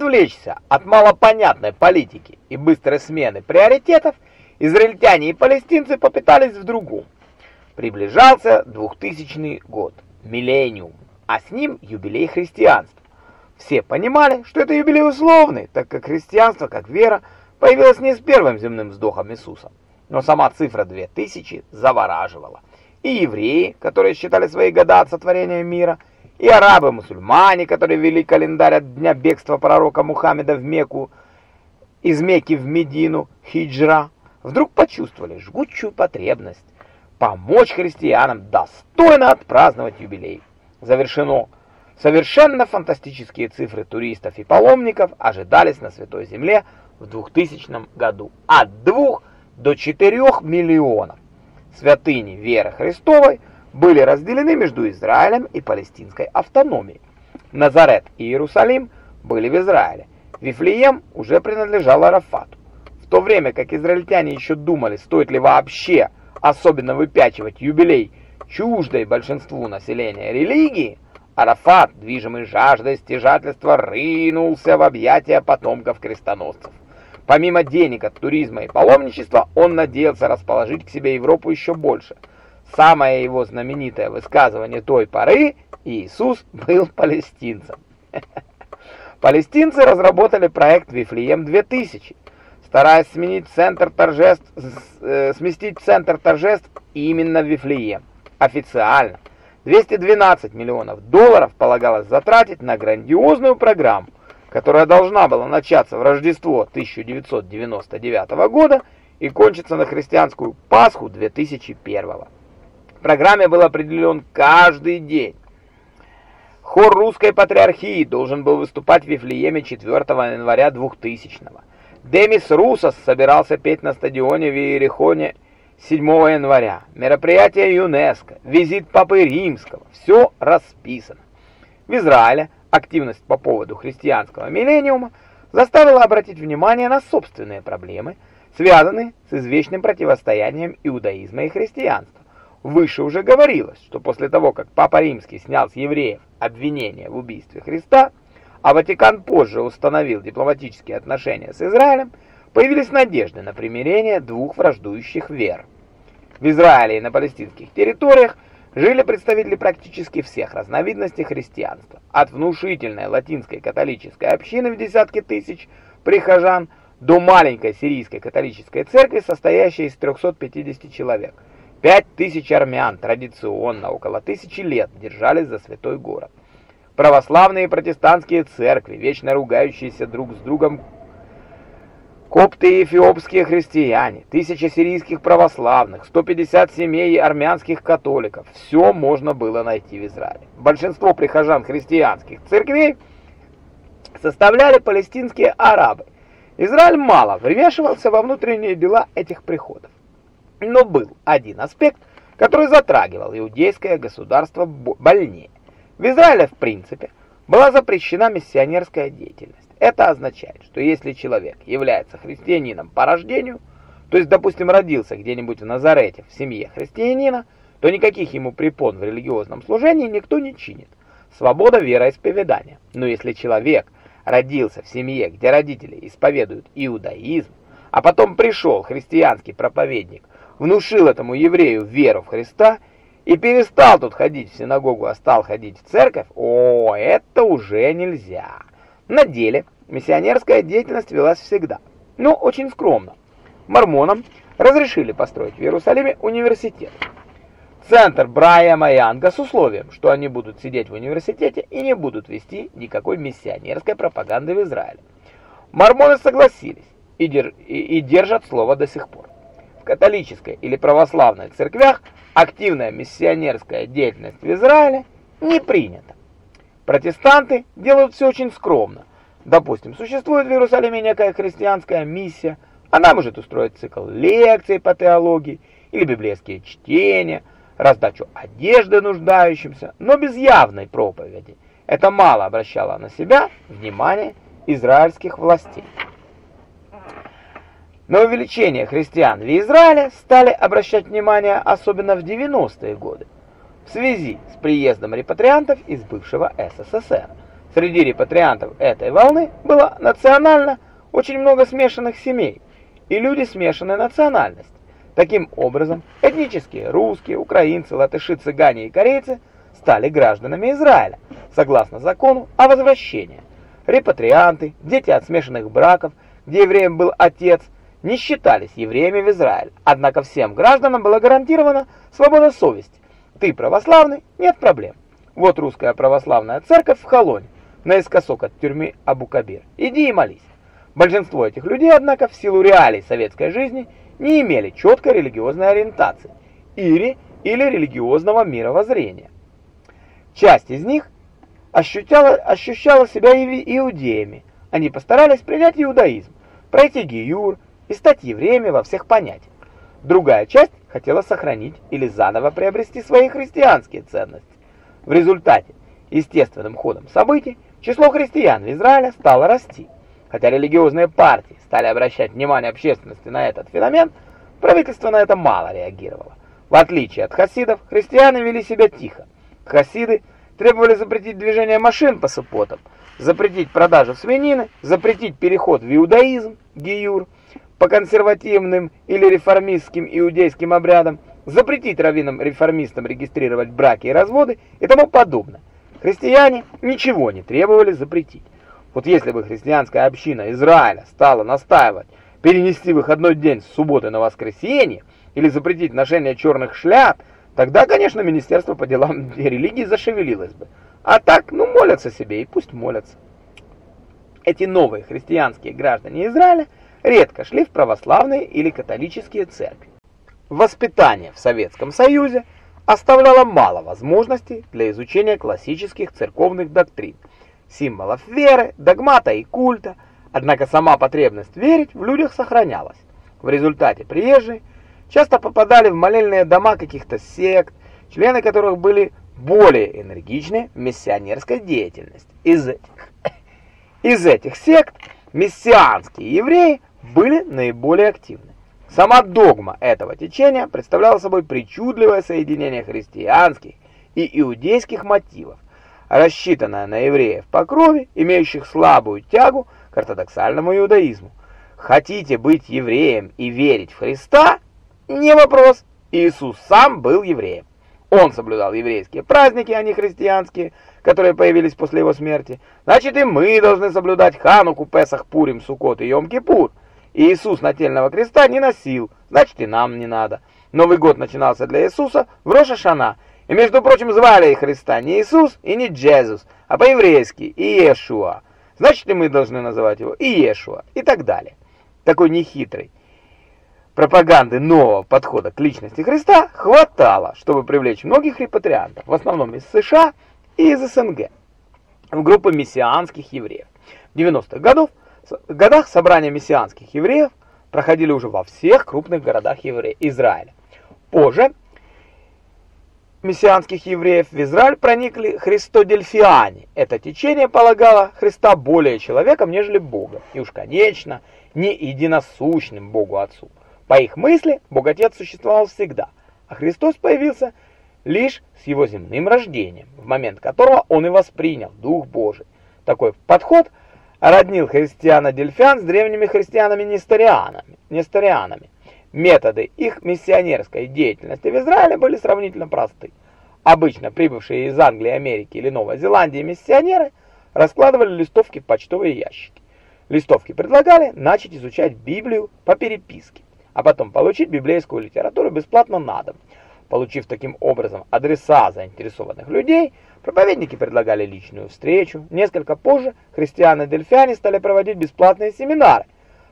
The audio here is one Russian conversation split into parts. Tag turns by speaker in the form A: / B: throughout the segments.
A: отвлечься от малопонятной политики и быстрой смены приоритетов, израильтяне и палестинцы попытались в другом. Приближался 2000 год, миллениум, а с ним юбилей христианства. Все понимали, что это юбилей условный, так как христианство, как вера, появилось не с первым земным вздохом Иисуса. Но сама цифра 2000 завораживала. И евреи, которые считали свои года от сотворения мира, и арабы-мусульмане, которые вели календарь от дня бегства пророка Мухаммеда в Мекку, из Мекки в Медину, хиджра, вдруг почувствовали жгучую потребность помочь христианам достойно отпраздновать юбилей. Завершено. Совершенно фантастические цифры туристов и паломников ожидались на Святой Земле в 2000 году. От 2 до 4 миллионов. Святыни веры Христовой были разделены между Израилем и палестинской автономией. Назарет и Иерусалим были в Израиле. Вифлеем уже принадлежал Арафату. В то время как израильтяне еще думали, стоит ли вообще особенно выпячивать юбилей чуждой большинству населения религии, Арафат, движимый жаждой стяжательства, рынулся в объятия потомков крестоносцев. Помимо денег от туризма и паломничества, он надеялся расположить к себе Европу еще больше. Самое его знаменитое высказывание той поры – Иисус был палестинцем. Палестинцы разработали проект Вифлеем 2000, стараясь сменить центр торжеств, э, сместить центр торжеств именно в Вифлеем. Официально 212 миллионов долларов полагалось затратить на грандиозную программу, которая должна была начаться в Рождество 1999 года и кончиться на христианскую Пасху 2001. В программе был определен каждый день. Хор русской патриархии должен был выступать в Вифлееме 4 января 2000 года. Демис Русос собирался петь на стадионе в Иерихоне 7 января. Мероприятие ЮНЕСКО, визит Папы Римского, все расписано. В Израиле активность по поводу христианского миллениума заставила обратить внимание на собственные проблемы, связанные с извечным противостоянием иудаизма и христианства. Выше уже говорилось, что после того, как Папа Римский снял с евреев обвинение в убийстве Христа, а Ватикан позже установил дипломатические отношения с Израилем, появились надежды на примирение двух враждующих вер. В Израиле и на палестинских территориях жили представители практически всех разновидностей христианства, от внушительной латинской католической общины в десятки тысяч прихожан до маленькой сирийской католической церкви, состоящей из 350 человек. Пять тысяч армян традиционно около тысячи лет держались за святой город православные и протестантские церкви, вечно ругающиеся друг с другом копты и эфиопские христиане, тысяча сирийских православных, 150 семей армянских католиков. Все можно было найти в Израиле. Большинство прихожан христианских церквей составляли палестинские арабы. Израиль мало вмешивался во внутренние дела этих приходов. Но был один аспект, который затрагивал иудейское государство больнее. В Израиле, в принципе, была запрещена миссионерская деятельность. Это означает, что если человек является христианином по рождению, то есть, допустим, родился где-нибудь в Назарете в семье христианина, то никаких ему препон в религиозном служении никто не чинит. Свобода вероисповедания. Но если человек родился в семье, где родители исповедуют иудаизм, а потом пришел христианский проповедник, внушил этому еврею веру в Христа и перестал тут ходить в синагогу, а стал ходить в церковь, о, это уже нельзя. На деле миссионерская деятельность велась всегда, но очень скромно. Мормонам разрешили построить в Иерусалиме университет. Центр Брайама Янга с условием, что они будут сидеть в университете и не будут вести никакой миссионерской пропаганды в Израиле. Мормоны согласились и держат слово до сих пор. В католической или православной церквях активная миссионерская деятельность в Израиле не принята. Протестанты делают все очень скромно. Допустим, существует в Иерусалиме некая христианская миссия, она может устроить цикл лекций по теологии или библейские чтения, раздачу одежды нуждающимся, но без явной проповеди. Это мало обращало на себя внимание израильских властей. На увеличение христиан в Израиле стали обращать внимание особенно в 90-е годы в связи с приездом репатриантов из бывшего СССР. Среди репатриантов этой волны было национально очень много смешанных семей и люди смешанной национальности. Таким образом, этнические русские, украинцы, латыши, цыгане и корейцы стали гражданами Израиля, согласно закону о возвращении. Репатрианты, дети от смешанных браков, где евреем был отец, не считались евреями в Израиле, однако всем гражданам была гарантирована свобода совести. Ты православный? Нет проблем. Вот русская православная церковь в Холоне, наискосок от тюрьмы Абу-Кабир. Иди и молись. Большинство этих людей, однако, в силу реалий советской жизни не имели четкой религиозной ориентации или, или религиозного мировоззрения. Часть из них ощущала, ощущала себя иудеями. Они постарались принять иудаизм, пройти гиюр и стать евреями во всех понятиях. Другая часть хотела сохранить или заново приобрести свои христианские ценности. В результате, естественным ходом событий, число христиан в Израиле стало расти. Хотя религиозные партии стали обращать внимание общественности на этот феномен, правительство на это мало реагировало. В отличие от хасидов, христиане вели себя тихо. Хасиды требовали запретить движение машин по субботам, запретить продажу свинины, запретить переход в иудаизм, гиюр, по консервативным или реформистским иудейским обрядам, запретить раввинам-реформистам регистрировать браки и разводы и тому подобное. Христиане ничего не требовали запретить. Вот если бы христианская община Израиля стала настаивать перенести выходной день с субботы на воскресенье или запретить ношение черных шляп, тогда, конечно, Министерство по делам религии зашевелилось бы. А так, ну, молятся себе и пусть молятся. Эти новые христианские граждане Израиля редко шли в православные или католические церкви. Воспитание в Советском Союзе оставляло мало возможностей для изучения классических церковных доктрин – символов веры, догмата и культа, однако сама потребность верить в людях сохранялась. В результате приезжие часто попадали в молельные дома каких-то сект, члены которых были более энергичны в миссионерской деятельности. Из этих, из этих сект мессианские евреи были наиболее активны. Сама догма этого течения представляла собой причудливое соединение христианских и иудейских мотивов, рассчитанная на евреев по крови, имеющих слабую тягу к ортодоксальному иудаизму. Хотите быть евреем и верить в Христа? Не вопрос. Иисус сам был евреем. Он соблюдал еврейские праздники, а не христианские, которые появились после его смерти. Значит, и мы должны соблюдать Хануку, Песах, Пурим, Суккот и Йом-Кипур. Иисус нательного креста не носил, значит, и нам не надо. Новый год начинался для Иисуса в Роша-Шана – и, между прочим, звали Христа не Иисус и не Джезус, а по-еврейски Иешуа. Значит, и мы должны называть его Иешуа и так далее. Такой нехитрой пропаганды нового подхода к личности Христа хватало, чтобы привлечь многих репатриантов, в основном из США и из СНГ, в группы мессианских евреев. В 90-х годов, годах собрания мессианских евреев проходили уже во всех крупных городах евре... Израиля. Позже мессианских евреев в Израиль проникли христодельфиане. Это течение полагало Христа более человеком, нежели Богом, и уж, конечно, не единосущным Богу Отцу. По их мысли, Бог Отец существовал всегда, а Христос появился лишь с его земным рождением, в момент которого он и воспринял Дух Божий. Такой подход роднил христиана-дельфян с древними христианами-несторианами. несторианами. Методы их миссионерской деятельности в Израиле были сравнительно просты. Обычно прибывшие из Англии, Америки или Новой Зеландии миссионеры раскладывали листовки в почтовые ящики. Листовки предлагали начать изучать Библию по переписке, а потом получить библейскую литературу бесплатно на дом. Получив таким образом адреса заинтересованных людей, проповедники предлагали личную встречу. Несколько позже христиане-дельфяне стали проводить бесплатные семинары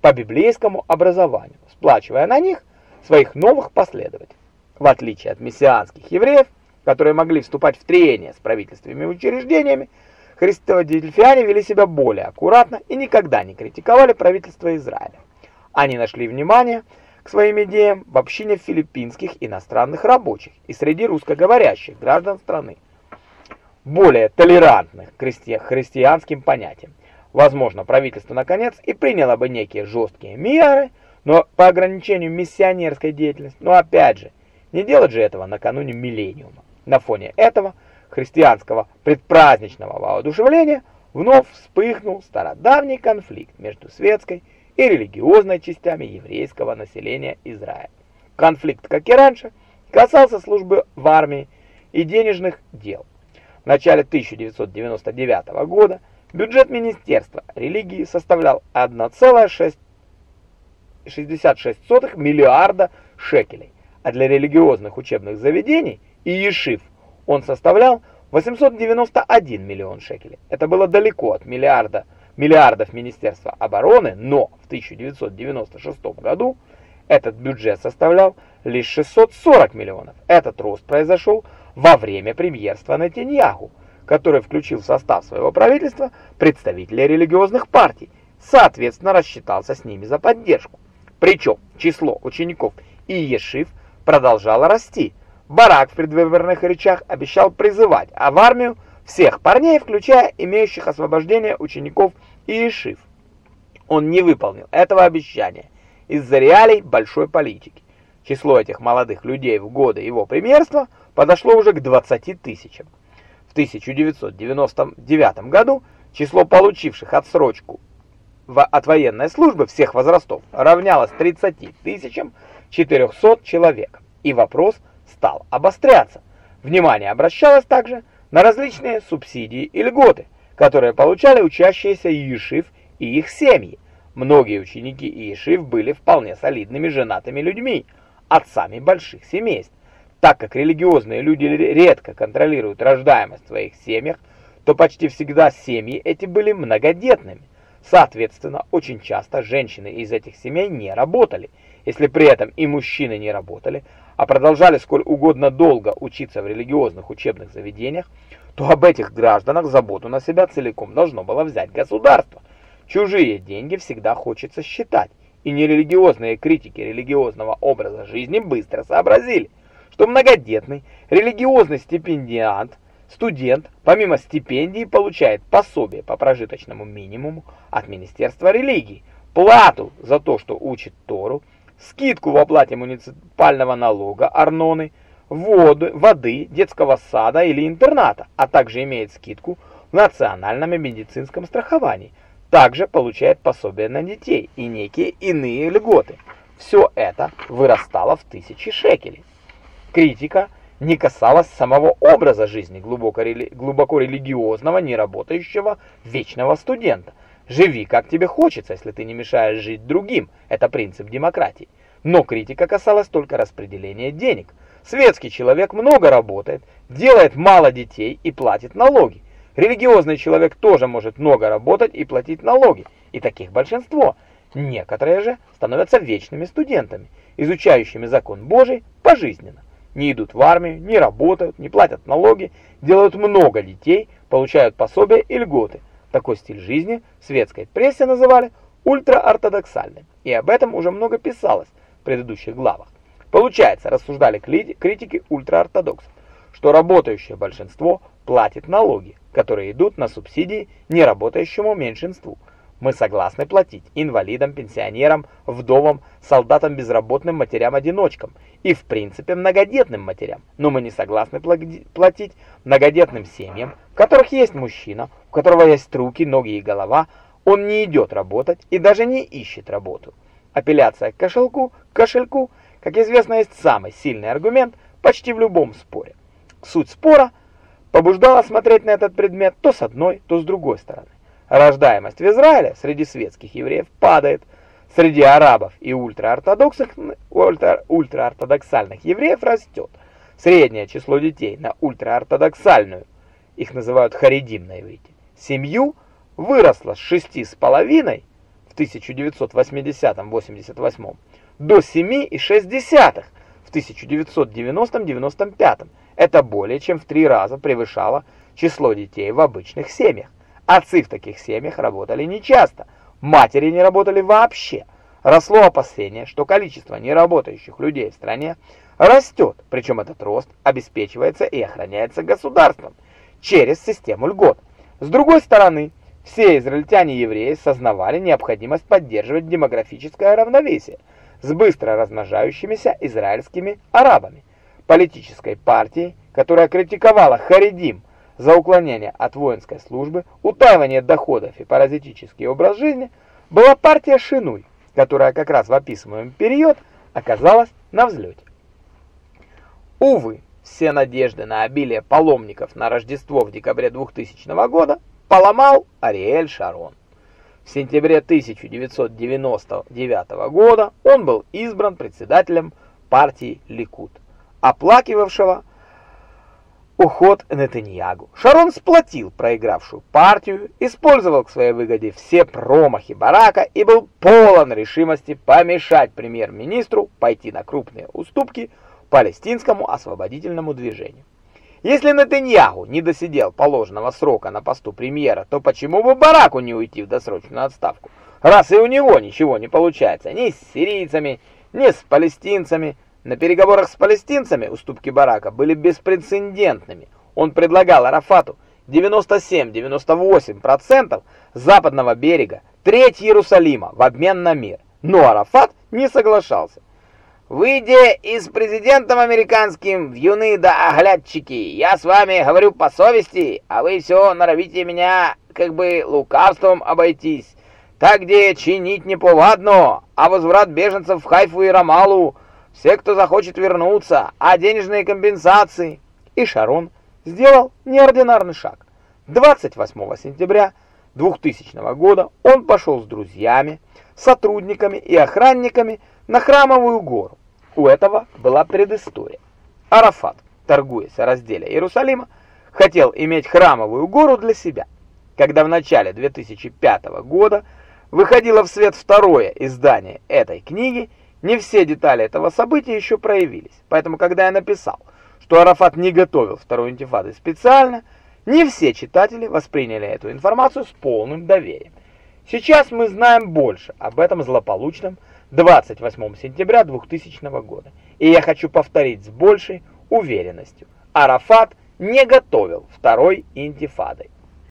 A: по библейскому образованию сплачивая на них своих новых последователей. В отличие от мессианских евреев, которые могли вступать в трение с правительственными учреждениями, христиане вели себя более аккуратно и никогда не критиковали правительство Израиля. Они нашли внимание к своим идеям в общине филиппинских иностранных рабочих и среди русскоговорящих граждан страны, более толерантных к христианским понятиям. Возможно, правительство наконец и приняло бы некие жесткие меры но по ограничению миссионерской деятельности. Но опять же, не делать же этого накануне миллениума. На фоне этого христианского предпраздничного воодушевления вновь вспыхнул стародавний конфликт между светской и религиозной частями еврейского населения Израиля. Конфликт, как и раньше, касался службы в армии и денежных дел. В начале 1999 года бюджет Министерства религии составлял 1,66 миллиарда шекелей, а для религиозных учебных заведений и ешив он составлял 891 миллион шекелей. Это было далеко от миллиарда миллиардов Министерства обороны, но в 1996 году этот бюджет составлял лишь 640 миллионов. Этот рост произошел во время премьерства Нетаньяху, который включил в состав своего правительства представителей религиозных партий, соответственно рассчитался с ними за поддержку. Причем число учеников и ешив продолжало расти. Барак в предвыборных речах обещал призывать, а в армию всех парней, включая имеющих освобождение учеников и ешив. Он не выполнил этого обещания из-за реалий большой политики. Число этих молодых людей в годы его премьерства подошло уже к 20 тысячам. В 1999 году число получивших отсрочку от военной службы всех возрастов равнялось 30 тысячам 400 человек, и вопрос стал обостряться. Внимание обращалось также на различные субсидии и льготы, которые получали учащиеся ешив и их семьи. Многие ученики ешив были вполне солидными женатыми людьми, отцами больших семейств. Так как религиозные люди редко контролируют рождаемость в своих семьях, то почти всегда семьи эти были многодетными. Соответственно, очень часто женщины из этих семей не работали. Если при этом и мужчины не работали, а продолжали сколь угодно долго учиться в религиозных учебных заведениях, то об этих гражданах заботу на себя целиком должно было взять государство. Чужие деньги всегда хочется считать, и нерелигиозные критики религиозного образа жизни быстро сообразили, что многодетный религиозный стипендиант, студент, помимо стипендии, получает пособие по прожиточному минимуму от Министерства религии, плату за то, что учит Тору, скидку в оплате муниципального налога, арноны, воды, воды, детского сада или интерната, а также имеет скидку в национальном и медицинском страховании. Также получает пособие на детей и некие иные льготы. Все это вырастало в тысячи шекелей. Критика не касалась самого образа жизни глубоко, рели... глубоко религиозного, неработающего вечного студента, Живи, как тебе хочется, если ты не мешаешь жить другим. Это принцип демократии. Но критика касалась только распределения денег. Светский человек много работает, делает мало детей и платит налоги. Религиозный человек тоже может много работать и платить налоги. И таких большинство. Некоторые же становятся вечными студентами, изучающими закон Божий пожизненно. Не идут в армию, не работают, не платят налоги, делают много детей, получают пособия и льготы. Такой стиль жизни в светской прессе называли ультраортодоксальным, и об этом уже много писалось в предыдущих главах. Получается, рассуждали критики ультраортодоксов, что работающее большинство платит налоги, которые идут на субсидии неработающему меньшинству – мы согласны платить инвалидам, пенсионерам, вдовам, солдатам, безработным, матерям-одиночкам и, в принципе, многодетным матерям. Но мы не согласны платить многодетным семьям, в которых есть мужчина, у которого есть руки, ноги и голова, он не идет работать и даже не ищет работу. Апелляция к кошельку, кошельку, как известно, есть самый сильный аргумент почти в любом споре. Суть спора побуждала смотреть на этот предмет то с одной, то с другой стороны. Рождаемость в Израиле среди светских евреев падает, среди арабов и ультраортодоксальных ультра, ультраортодоксальных евреев растет. Среднее число детей на ультраортодоксальную, их называют харидим на иврите, семью выросло с 6,5 в 1980-88 до 7,6 в 1990-95. Это более чем в три раза превышало число детей в обычных семьях. Отцы в таких семьях работали нечасто, матери не работали вообще. Росло опасение, что количество неработающих людей в стране растет, причем этот рост обеспечивается и охраняется государством через систему льгот. С другой стороны, все израильтяне-евреи сознавали необходимость поддерживать демографическое равновесие с быстро размножающимися израильскими арабами. Политической партией, которая критиковала Харидим за уклонение от воинской службы, утаивание доходов и паразитический образ жизни была партия Шинуй, которая как раз в описываемый период оказалась на взлете. Увы, все надежды на обилие паломников на Рождество в декабре 2000 года поломал Ариэль Шарон. В сентябре 1999 года он был избран председателем партии Ликуд, оплакивавшего уход Нетаньягу. Шарон сплотил проигравшую партию, использовал к своей выгоде все промахи Барака и был полон решимости помешать премьер-министру пойти на крупные уступки палестинскому освободительному движению. Если Нетаньягу не досидел положенного срока на посту премьера, то почему бы Бараку не уйти в досрочную отставку? Раз и у него ничего не получается ни с сирийцами, ни с палестинцами, на переговорах с палестинцами уступки Барака были беспрецедентными. Он предлагал Арафату 97-98% западного берега, треть Иерусалима в обмен на мир. Но Арафат не соглашался. Выйдя из президентом американским в юны да оглядчики, я с вами говорю по совести, а вы все норовите меня как бы лукавством обойтись. Так где чинить не повадно, а возврат беженцев в Хайфу и Рамалу – все, кто захочет вернуться, а денежные компенсации. И Шарон сделал неординарный шаг. 28 сентября 2000 года он пошел с друзьями, сотрудниками и охранниками на Храмовую гору. У этого была предыстория. Арафат, торгуясь о разделе Иерусалима, хотел иметь Храмовую гору для себя. Когда в начале 2005 года выходило в свет второе издание этой книги, не все детали этого события еще проявились, поэтому когда я написал, что Арафат не готовил второй интифады специально, не все читатели восприняли эту информацию с полным доверием. Сейчас мы знаем больше об этом злополучном 28 сентября 2000 года, и я хочу повторить с большей уверенностью. Арафат не готовил второй интифадой.